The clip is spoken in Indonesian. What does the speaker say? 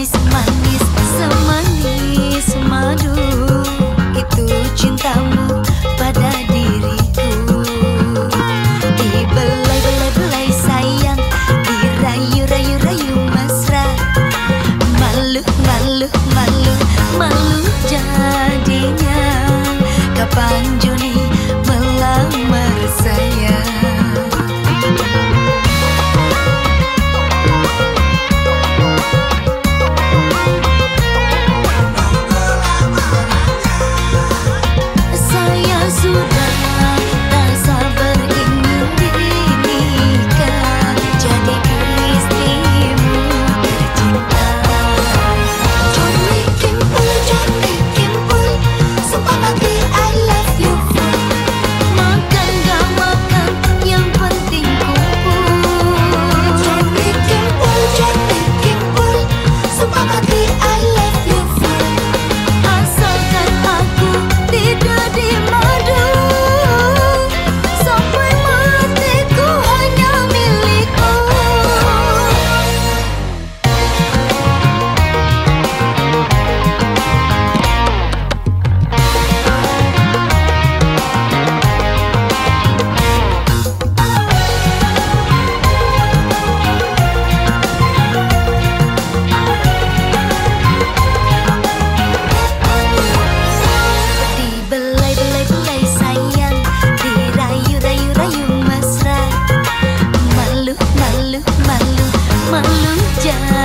manis manis semanis madu. Itu cintamu pada diriku. Di belai belai belai sayang di rayu rayu mesra. Malu malu malu malu jangan 家。